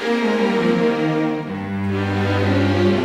Thank you.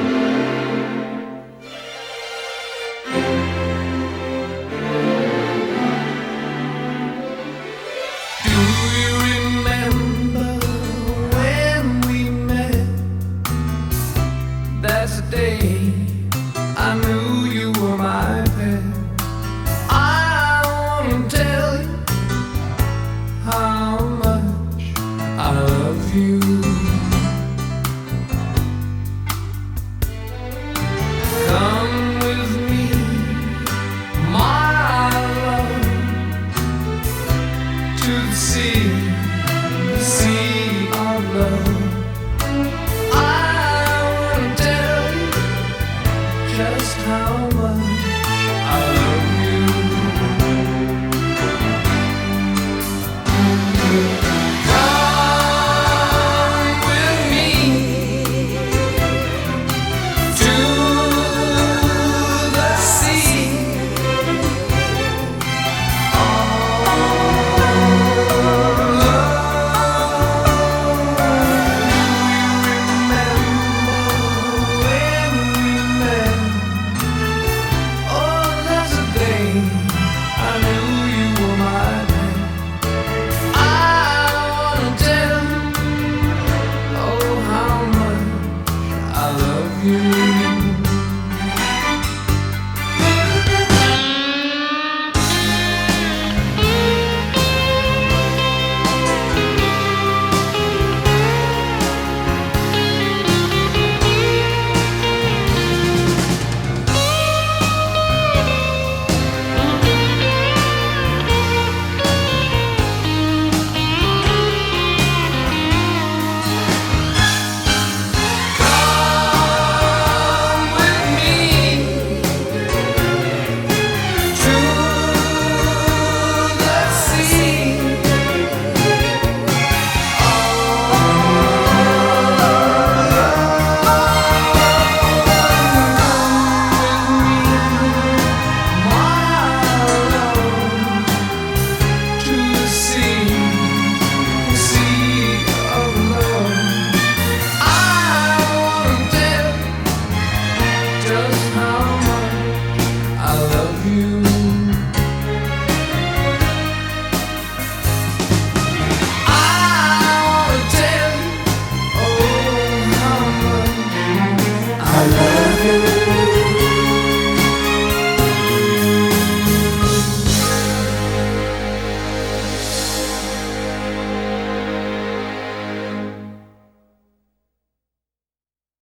just how much I love you.